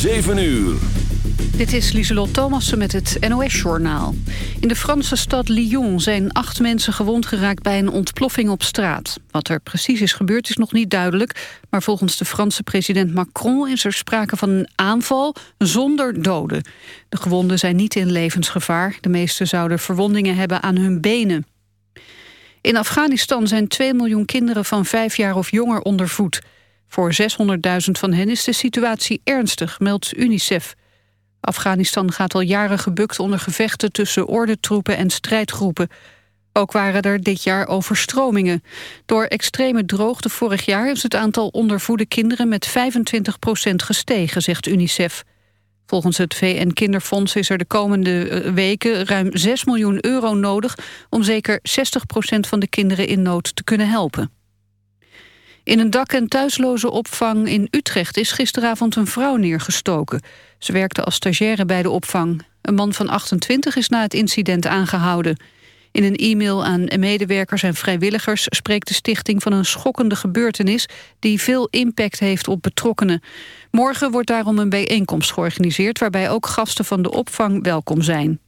7 uur. Dit is Lieselot Thomassen met het NOS-journaal. In de Franse stad Lyon zijn acht mensen gewond geraakt bij een ontploffing op straat. Wat er precies is gebeurd is nog niet duidelijk... maar volgens de Franse president Macron is er sprake van een aanval zonder doden. De gewonden zijn niet in levensgevaar. De meeste zouden verwondingen hebben aan hun benen. In Afghanistan zijn 2 miljoen kinderen van vijf jaar of jonger onder voet. Voor 600.000 van hen is de situatie ernstig, meldt UNICEF. Afghanistan gaat al jaren gebukt onder gevechten tussen ordentroepen en strijdgroepen. Ook waren er dit jaar overstromingen. Door extreme droogte vorig jaar is het aantal ondervoede kinderen met 25% gestegen, zegt UNICEF. Volgens het VN-kinderfonds is er de komende eh, weken ruim 6 miljoen euro nodig... om zeker 60% van de kinderen in nood te kunnen helpen. In een dak- en thuisloze opvang in Utrecht is gisteravond een vrouw neergestoken. Ze werkte als stagiaire bij de opvang. Een man van 28 is na het incident aangehouden. In een e-mail aan medewerkers en vrijwilligers spreekt de stichting van een schokkende gebeurtenis die veel impact heeft op betrokkenen. Morgen wordt daarom een bijeenkomst georganiseerd waarbij ook gasten van de opvang welkom zijn.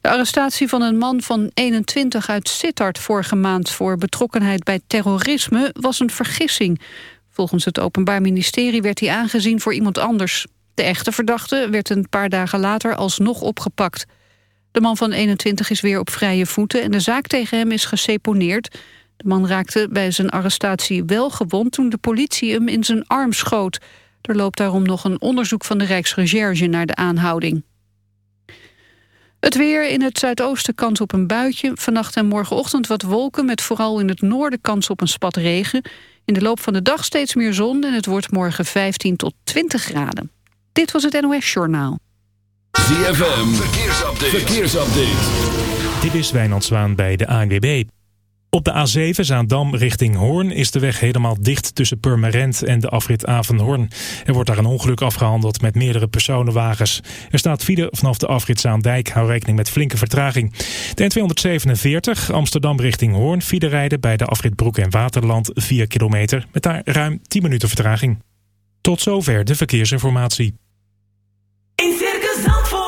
De arrestatie van een man van 21 uit Sittard vorige maand... voor betrokkenheid bij terrorisme was een vergissing. Volgens het Openbaar Ministerie werd hij aangezien voor iemand anders. De echte verdachte werd een paar dagen later alsnog opgepakt. De man van 21 is weer op vrije voeten en de zaak tegen hem is geseponeerd. De man raakte bij zijn arrestatie wel gewond toen de politie hem in zijn arm schoot. Er loopt daarom nog een onderzoek van de Rijksrecherche naar de aanhouding. Het weer in het zuidoosten kans op een buitje. Vannacht en morgenochtend wat wolken met vooral in het noorden kans op een spat regen. In de loop van de dag steeds meer zon en het wordt morgen 15 tot 20 graden. Dit was het NOS Journaal. ZFM, verkeersupdate. verkeersupdate. Dit is Wijnand Zwaan bij de ANWB. Op de A7 Zaandam richting Hoorn is de weg helemaal dicht tussen Purmerend en de afrit Avenhoorn. Er wordt daar een ongeluk afgehandeld met meerdere personenwagens. Er staat file vanaf de afrit Zaandijk, hou rekening met flinke vertraging. De N247 Amsterdam richting Hoorn, file rijden bij de afrit Broek en Waterland 4 kilometer met daar ruim 10 minuten vertraging. Tot zover de verkeersinformatie. In Circus Zandvoort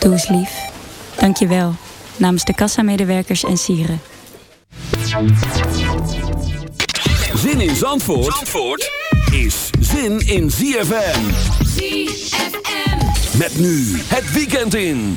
Doe eens lief. Dank je wel. Namens de kassamedewerkers en sieren. Zin in Zandvoort, Zandvoort is zin in ZFM. ZFM. Met nu het weekend in.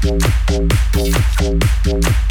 Thank you.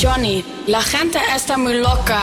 Johnny, la gente está muy loca.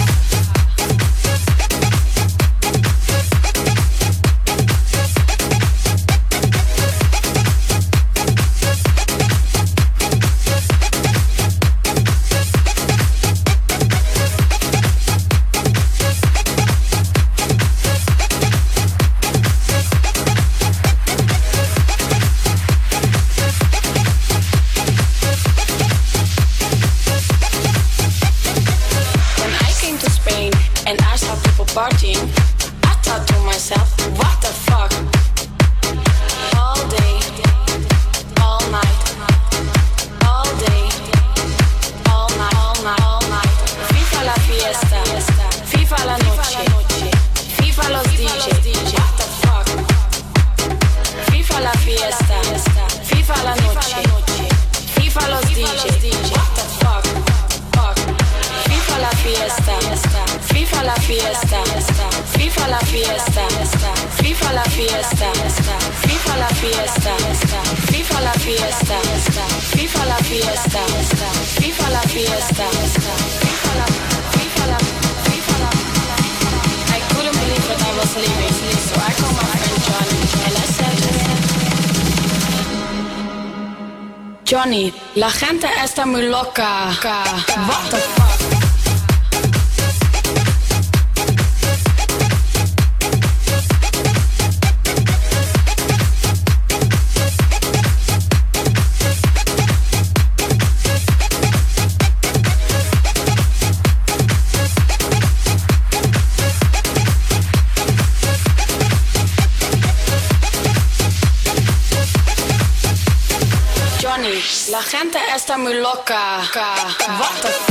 loca. wat? Esta muy loca. What the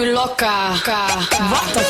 me loca. What the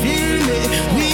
feel me. We